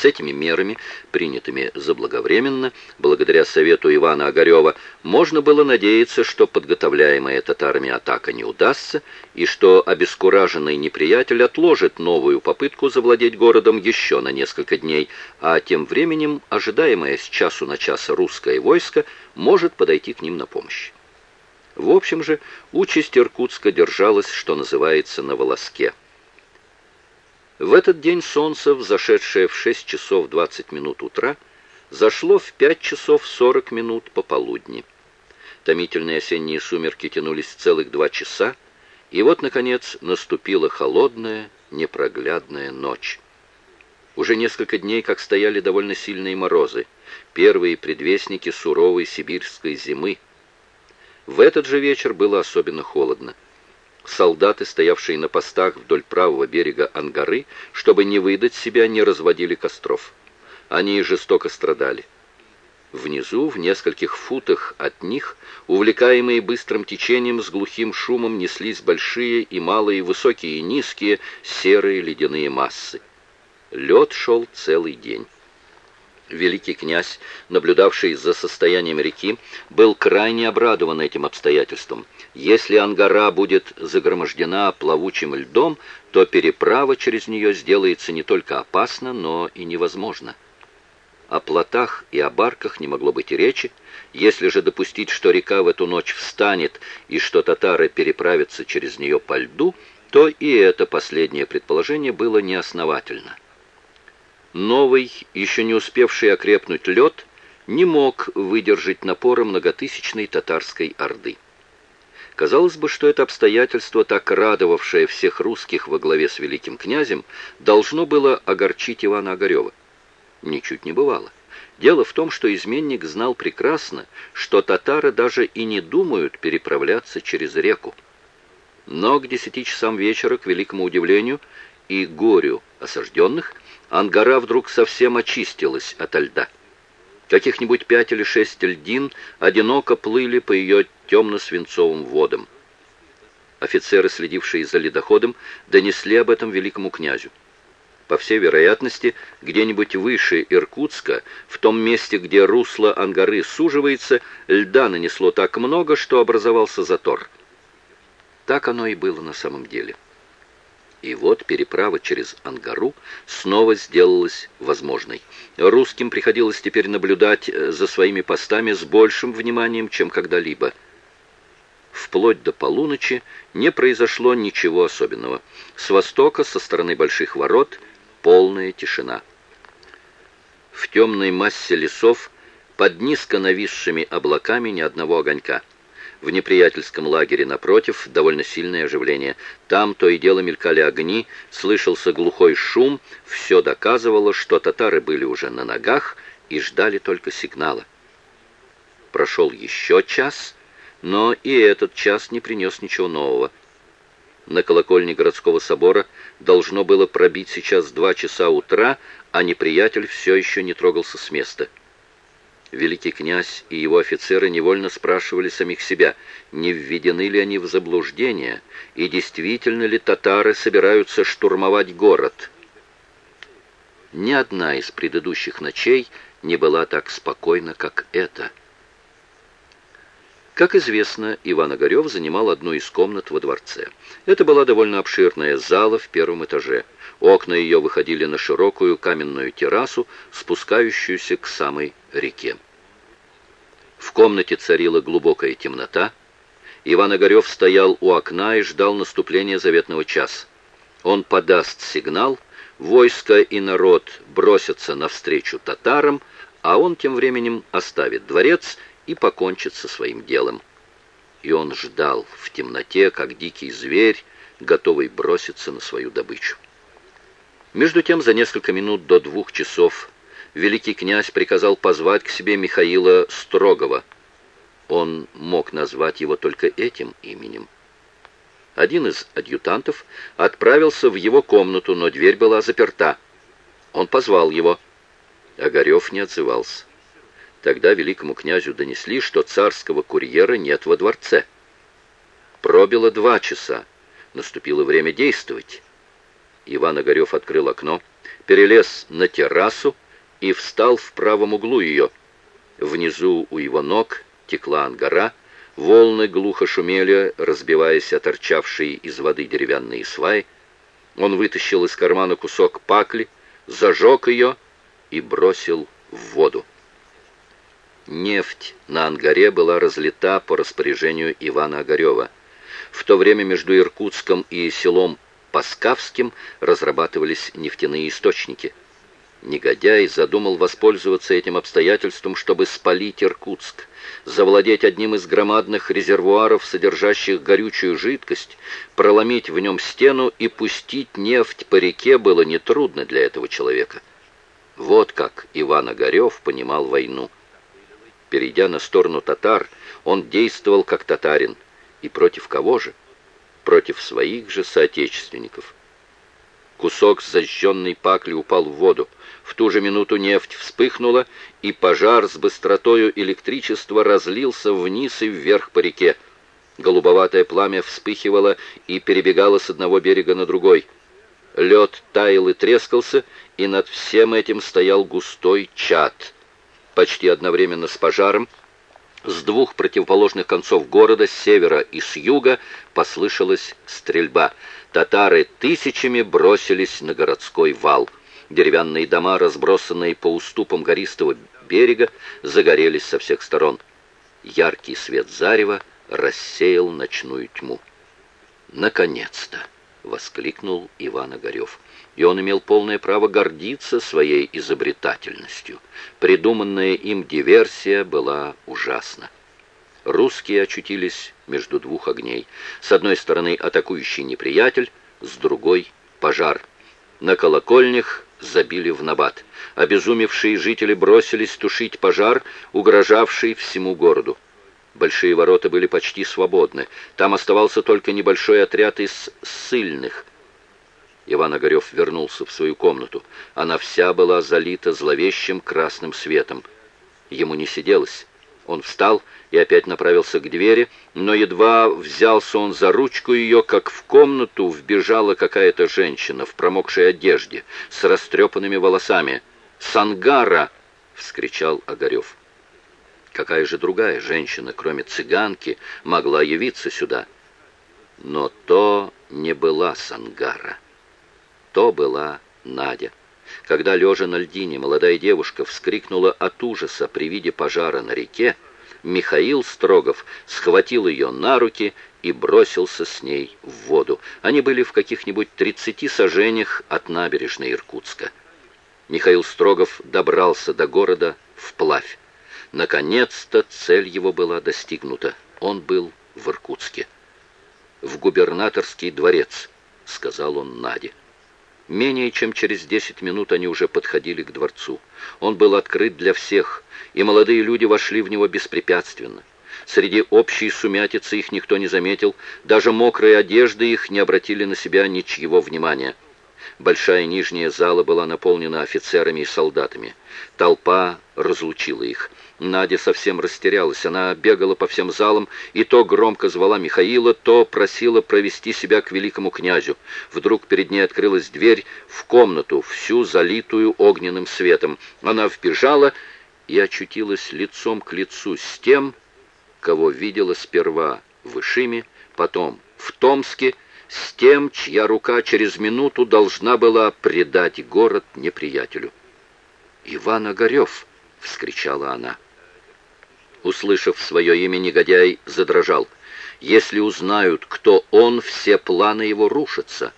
С этими мерами, принятыми заблаговременно, благодаря совету Ивана Огарева, можно было надеяться, что подготовляемая татарами атака не удастся, и что обескураженный неприятель отложит новую попытку завладеть городом еще на несколько дней, а тем временем ожидаемое с часу на час русское войско может подойти к ним на помощь. В общем же, участь Иркутска держалась, что называется, на волоске. В этот день солнце, взошедшее в 6 часов 20 минут утра, зашло в 5 часов 40 минут пополудни. Томительные осенние сумерки тянулись целых два часа, и вот, наконец, наступила холодная, непроглядная ночь. Уже несколько дней, как стояли довольно сильные морозы, первые предвестники суровой сибирской зимы. В этот же вечер было особенно холодно. Солдаты, стоявшие на постах вдоль правого берега Ангары, чтобы не выдать себя, не разводили костров. Они жестоко страдали. Внизу, в нескольких футах от них, увлекаемые быстрым течением, с глухим шумом неслись большие и малые, высокие и низкие, серые ледяные массы. Лед шел целый день. Великий князь, наблюдавший за состоянием реки, был крайне обрадован этим обстоятельством. Если Ангара будет загромождена плавучим льдом, то переправа через нее сделается не только опасна, но и невозможна. О плотах и о барках не могло быть и речи. Если же допустить, что река в эту ночь встанет и что татары переправятся через нее по льду, то и это последнее предположение было неосновательно. Новый, еще не успевший окрепнуть лед, не мог выдержать напора многотысячной татарской орды. Казалось бы, что это обстоятельство, так радовавшее всех русских во главе с великим князем, должно было огорчить Ивана Огарева. Ничуть не бывало. Дело в том, что изменник знал прекрасно, что татары даже и не думают переправляться через реку. Но к десяти часам вечера, к великому удивлению и горю осажденных, Ангара вдруг совсем очистилась ото льда. Каких-нибудь пять или шесть льдин одиноко плыли по ее темно-свинцовым водам. Офицеры, следившие за ледоходом, донесли об этом великому князю. По всей вероятности, где-нибудь выше Иркутска, в том месте, где русло Ангары суживается, льда нанесло так много, что образовался затор. Так оно и было на самом деле. И вот переправа через Ангару снова сделалась возможной. Русским приходилось теперь наблюдать э, за своими постами с большим вниманием, чем когда-либо. Вплоть до полуночи не произошло ничего особенного. С востока, со стороны больших ворот, полная тишина. В темной массе лесов, под низко нависшими облаками ни одного огонька — в неприятельском лагере напротив довольно сильное оживление. Там то и дело мелькали огни, слышался глухой шум, все доказывало, что татары были уже на ногах и ждали только сигнала. Прошел еще час, но и этот час не принес ничего нового. На колокольне городского собора должно было пробить сейчас два часа утра, а неприятель все еще не трогался с места. Великий князь и его офицеры невольно спрашивали самих себя, не введены ли они в заблуждение, и действительно ли татары собираются штурмовать город. Ни одна из предыдущих ночей не была так спокойна, как эта. Как известно, Иван Огарев занимал одну из комнат во дворце. Это была довольно обширная зала в первом этаже. Окна ее выходили на широкую каменную террасу, спускающуюся к самой реке. В комнате царила глубокая темнота. Иван Огарев стоял у окна и ждал наступления заветного часа. Он подаст сигнал, войско и народ бросятся навстречу татарам, а он тем временем оставит дворец и покончит со своим делом. И он ждал в темноте, как дикий зверь, готовый броситься на свою добычу. Между тем, за несколько минут до двух часов великий князь приказал позвать к себе Михаила Строгова. Он мог назвать его только этим именем. Один из адъютантов отправился в его комнату, но дверь была заперта. Он позвал его. Огарев не отзывался. Тогда великому князю донесли, что царского курьера нет во дворце. Пробило два часа. Наступило время действовать. Иван Огарев открыл окно перелез на террасу и встал в правом углу ее. Внизу у его ног текла ангара, волны глухо шумели, разбиваясь о торчавшие из воды деревянные сваи. Он вытащил из кармана кусок пакли, зажег ее и бросил в воду. Нефть на ангаре была разлита по распоряжению Ивана Огарева. В то время между Иркутском и селом Паскавским разрабатывались нефтяные источники. Негодяй задумал воспользоваться этим обстоятельством, чтобы спалить Иркутск, завладеть одним из громадных резервуаров, содержащих горючую жидкость, проломить в нем стену и пустить нефть по реке было нетрудно для этого человека. Вот как Иван Огарев понимал войну. Перейдя на сторону татар, он действовал как татарин. И против кого же? Против своих же соотечественников. Кусок зажженной пакли упал в воду. В ту же минуту нефть вспыхнула, и пожар с быстротою электричества разлился вниз и вверх по реке. Голубоватое пламя вспыхивало и перебегало с одного берега на другой. Лед таял и трескался, и над всем этим стоял густой чад. Почти одновременно с пожаром с двух противоположных концов города, с севера и с юга, послышалась стрельба. Татары тысячами бросились на городской вал. Деревянные дома, разбросанные по уступам гористого берега, загорелись со всех сторон. Яркий свет зарева рассеял ночную тьму. «Наконец-то!» — воскликнул Иван Огарев и он имел полное право гордиться своей изобретательностью. Придуманная им диверсия была ужасна. Русские очутились между двух огней. С одной стороны атакующий неприятель, с другой — пожар. На колокольнях забили в набат. Обезумевшие жители бросились тушить пожар, угрожавший всему городу. Большие ворота были почти свободны. Там оставался только небольшой отряд из ссыльных, Иван Огарев вернулся в свою комнату. Она вся была залита зловещим красным светом. Ему не сиделось. Он встал и опять направился к двери, но едва взялся он за ручку ее, как в комнату вбежала какая-то женщина в промокшей одежде, с растрепанными волосами. «Сангара!» — вскричал Огарев. Какая же другая женщина, кроме цыганки, могла явиться сюда? Но то не была Сангара. То была Надя. Когда, лежа на льдине, молодая девушка вскрикнула от ужаса при виде пожара на реке, Михаил Строгов схватил ее на руки и бросился с ней в воду. Они были в каких-нибудь тридцати сажениях от набережной Иркутска. Михаил Строгов добрался до города вплавь. Наконец-то цель его была достигнута. Он был в Иркутске. «В губернаторский дворец», — сказал он Наде. Менее чем через десять минут они уже подходили к дворцу. Он был открыт для всех, и молодые люди вошли в него беспрепятственно. Среди общей сумятицы их никто не заметил, даже мокрые одежды их не обратили на себя ничьего внимания. Большая нижняя зала была наполнена офицерами и солдатами. Толпа разлучила их. Надя совсем растерялась. Она бегала по всем залам и то громко звала Михаила, то просила провести себя к великому князю. Вдруг перед ней открылась дверь в комнату, всю залитую огненным светом. Она вбежала и очутилась лицом к лицу с тем, кого видела сперва в Ишиме, потом в Томске, с тем, чья рука через минуту должна была предать город неприятелю. «Иван Огарев!» — вскричала она. Услышав свое имя, негодяй задрожал. Если узнают, кто он, все планы его рушатся.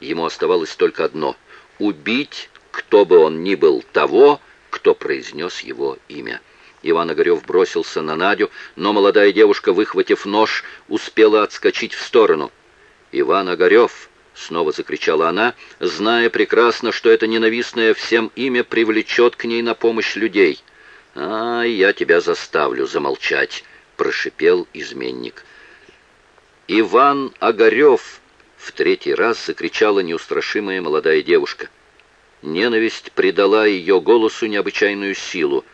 Ему оставалось только одно — убить, кто бы он ни был, того, кто произнес его имя. Иван Огарев бросился на Надю, но молодая девушка, выхватив нож, успела отскочить в сторону. «Иван Огарев!» — снова закричала она, зная прекрасно, что это ненавистное всем имя привлечет к ней на помощь людей. «А, я тебя заставлю замолчать», — прошипел изменник. «Иван Огарев!» — в третий раз закричала неустрашимая молодая девушка. Ненависть придала ее голосу необычайную силу.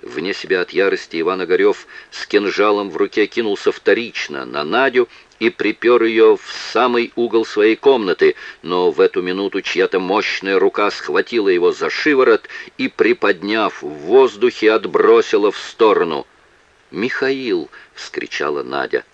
Вне себя от ярости Иван Огарев с кинжалом в руке кинулся вторично на Надю и припер ее в самый угол своей комнаты, но в эту минуту чья-то мощная рука схватила его за шиворот и, приподняв в воздухе, отбросила в сторону. «Михаил!» — вскричала Надя.